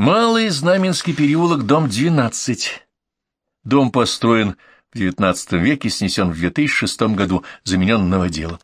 Малый Знаменский переулок, дом 12. Дом построен в XIX веке, снесен в 2006 году, заменен новоделом.